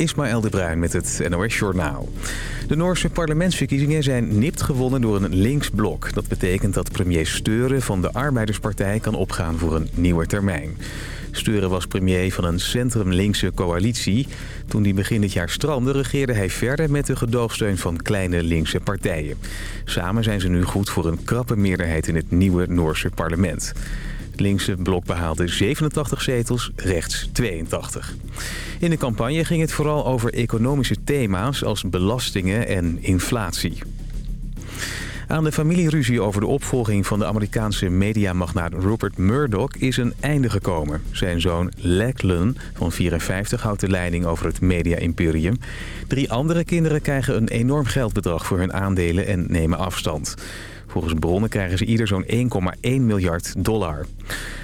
Ismaël de Bruin met het NOS Journaal. De Noorse parlementsverkiezingen zijn nipt gewonnen door een linksblok. Dat betekent dat premier Steuren van de Arbeiderspartij kan opgaan voor een nieuwe termijn. Steuren was premier van een centrum-linkse coalitie. Toen die begin dit jaar strandde regeerde hij verder met de gedoogsteun van kleine linkse partijen. Samen zijn ze nu goed voor een krappe meerderheid in het nieuwe Noorse parlement. Het linkse blok behaalde 87 zetels, rechts 82. In de campagne ging het vooral over economische thema's als belastingen en inflatie. Aan de familieruzie over de opvolging van de Amerikaanse mediamagnaat Rupert Murdoch is een einde gekomen. Zijn zoon Lachlan van 54 houdt de leiding over het media-imperium. Drie andere kinderen krijgen een enorm geldbedrag voor hun aandelen en nemen afstand. Volgens bronnen krijgen ze ieder zo'n 1,1 miljard dollar.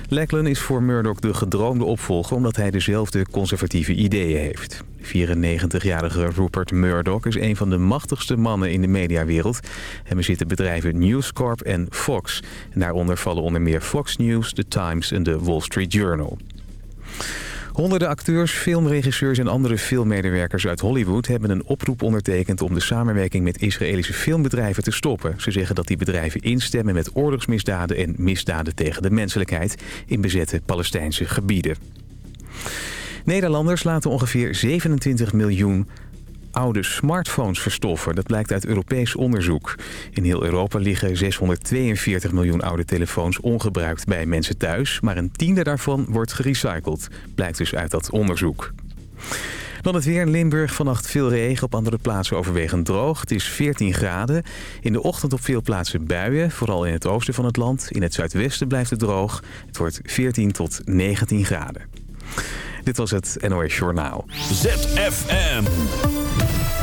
Lachlan is voor Murdoch de gedroomde opvolger omdat hij dezelfde conservatieve ideeën heeft. De 94-jarige Rupert Murdoch is een van de machtigste mannen in de mediawereld. Hem bezitten bedrijven News Corp en Fox. En daaronder vallen onder meer Fox News, The Times en de Wall Street Journal. Honderden acteurs, filmregisseurs en andere filmmedewerkers uit Hollywood... hebben een oproep ondertekend om de samenwerking met Israëlische filmbedrijven te stoppen. Ze zeggen dat die bedrijven instemmen met oorlogsmisdaden en misdaden tegen de menselijkheid... in bezette Palestijnse gebieden. Nederlanders laten ongeveer 27 miljoen oude smartphones verstoffen. Dat blijkt uit Europees onderzoek. In heel Europa liggen 642 miljoen oude telefoons ongebruikt bij mensen thuis. Maar een tiende daarvan wordt gerecycled. Blijkt dus uit dat onderzoek. Dan het weer in Limburg. Vannacht veel regen. Op andere plaatsen overwegend droog. Het is 14 graden. In de ochtend op veel plaatsen buien. Vooral in het oosten van het land. In het zuidwesten blijft het droog. Het wordt 14 tot 19 graden. Dit was het NOS Journaal. ZFM.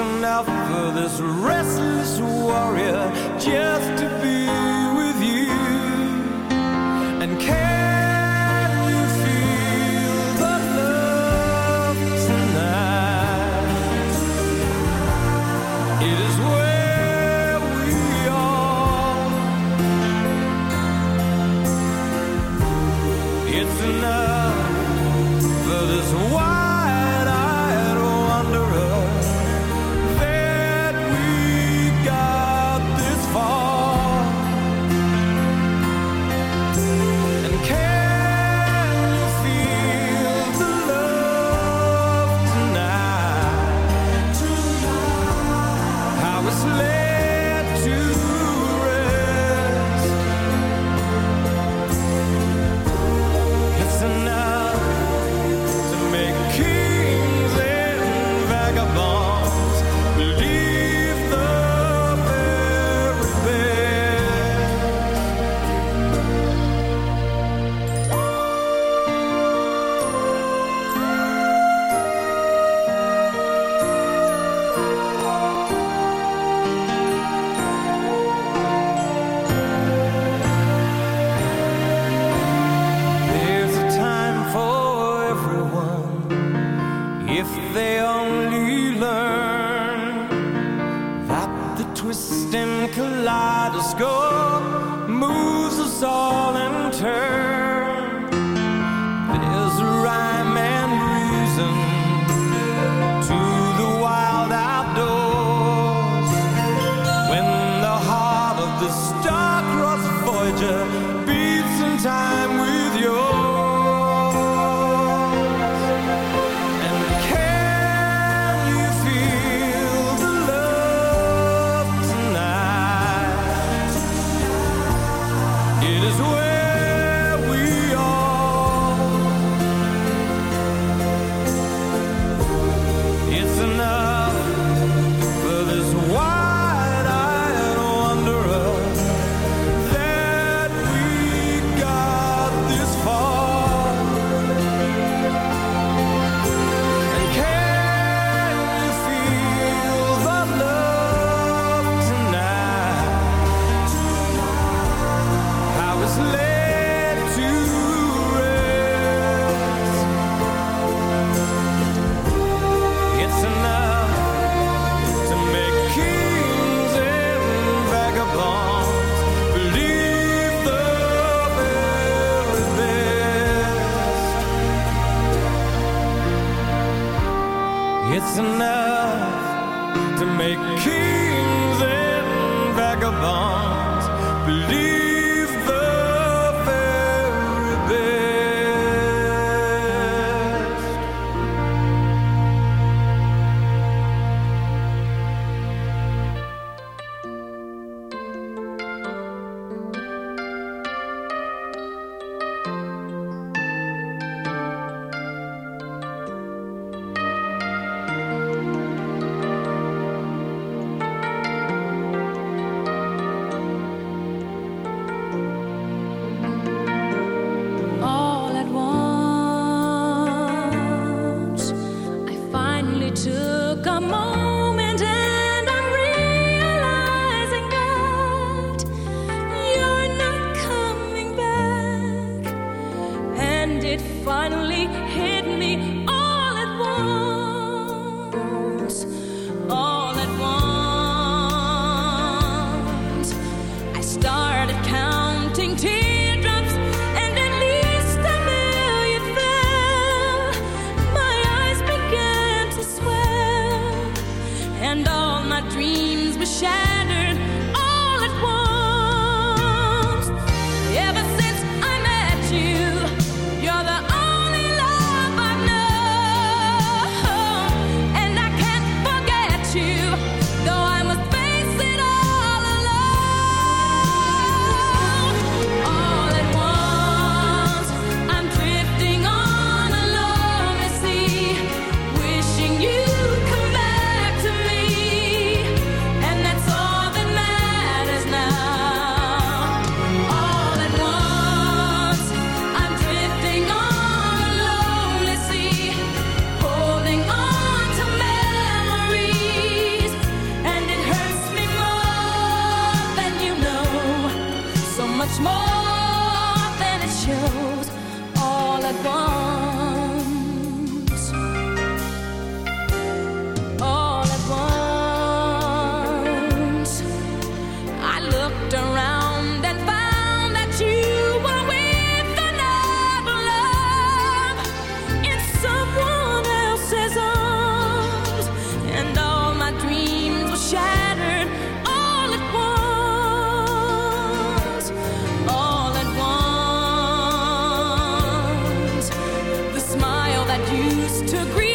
Enough for this restless warrior just to be. finally used to greet.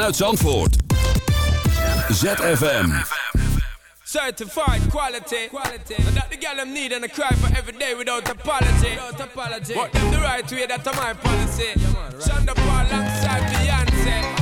vanuit Zandvoort. ZFM. Certified quality. quality. And that the girl I'm need and I cry for every day without apology. Without apology. What them the right way, that's my policy. Yeah, man, right. Shonda Paul alongside Beyonce.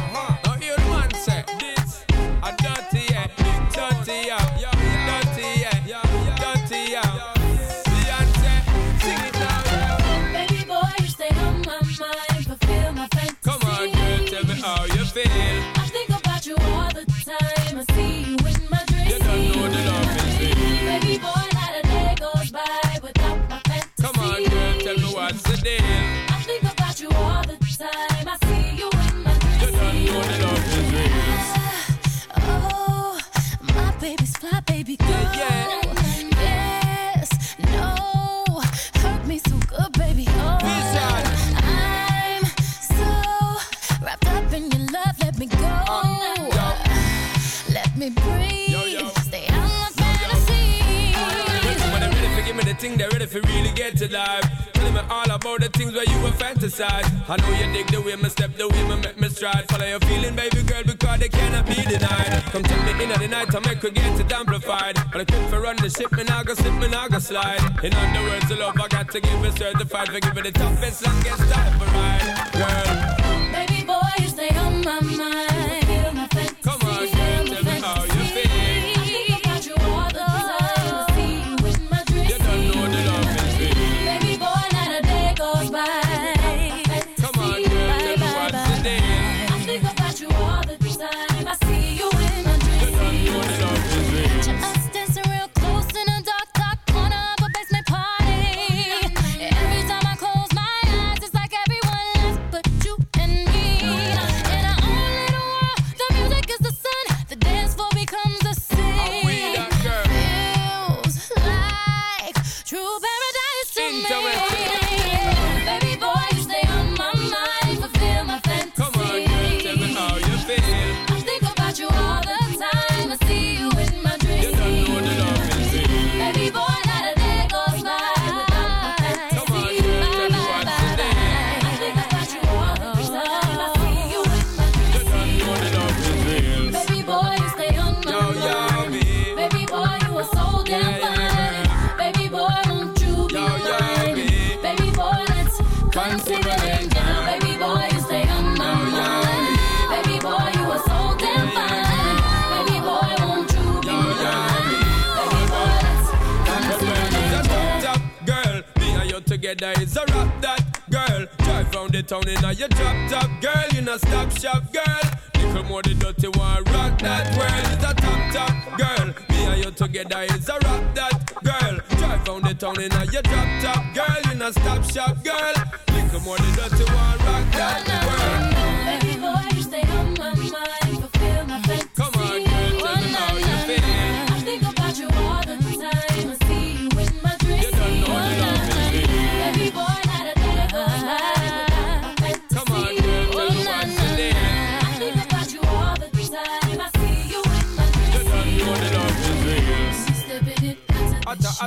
if you really get to life. Tell me all about the things where you were fantasize. I know you dig the way my step, the way me make me stride. Follow your feeling, baby girl, because they cannot be denied. Come to me in the night, I make you get it amplified. But I quit for run the ship, and I go slip, and I go slide. In other words, the love I got to give it certified. For giving the toughest, longest time for mine.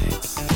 minds.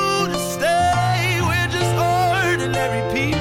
ordinary people.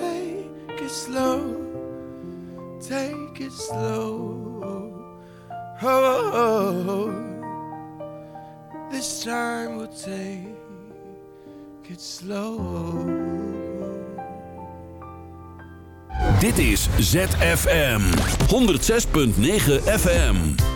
Take it slow. Take it slow. Oh, this time we'll take it slow. Dit is ZFM 106.9 FM.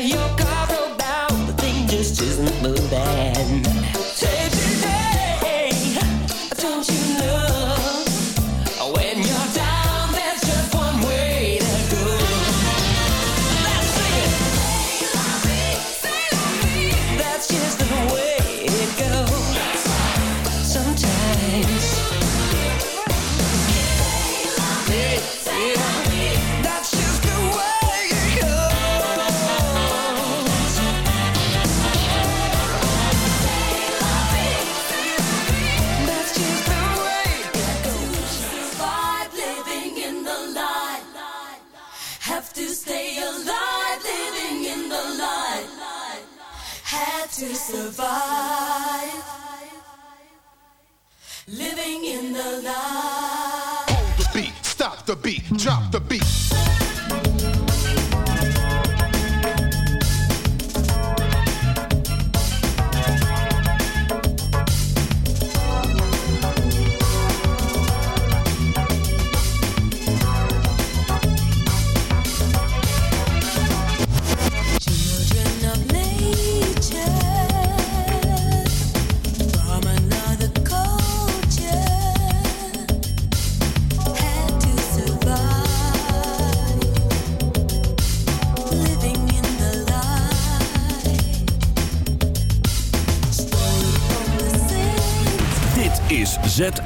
your car broke down, the thing just isn't moving.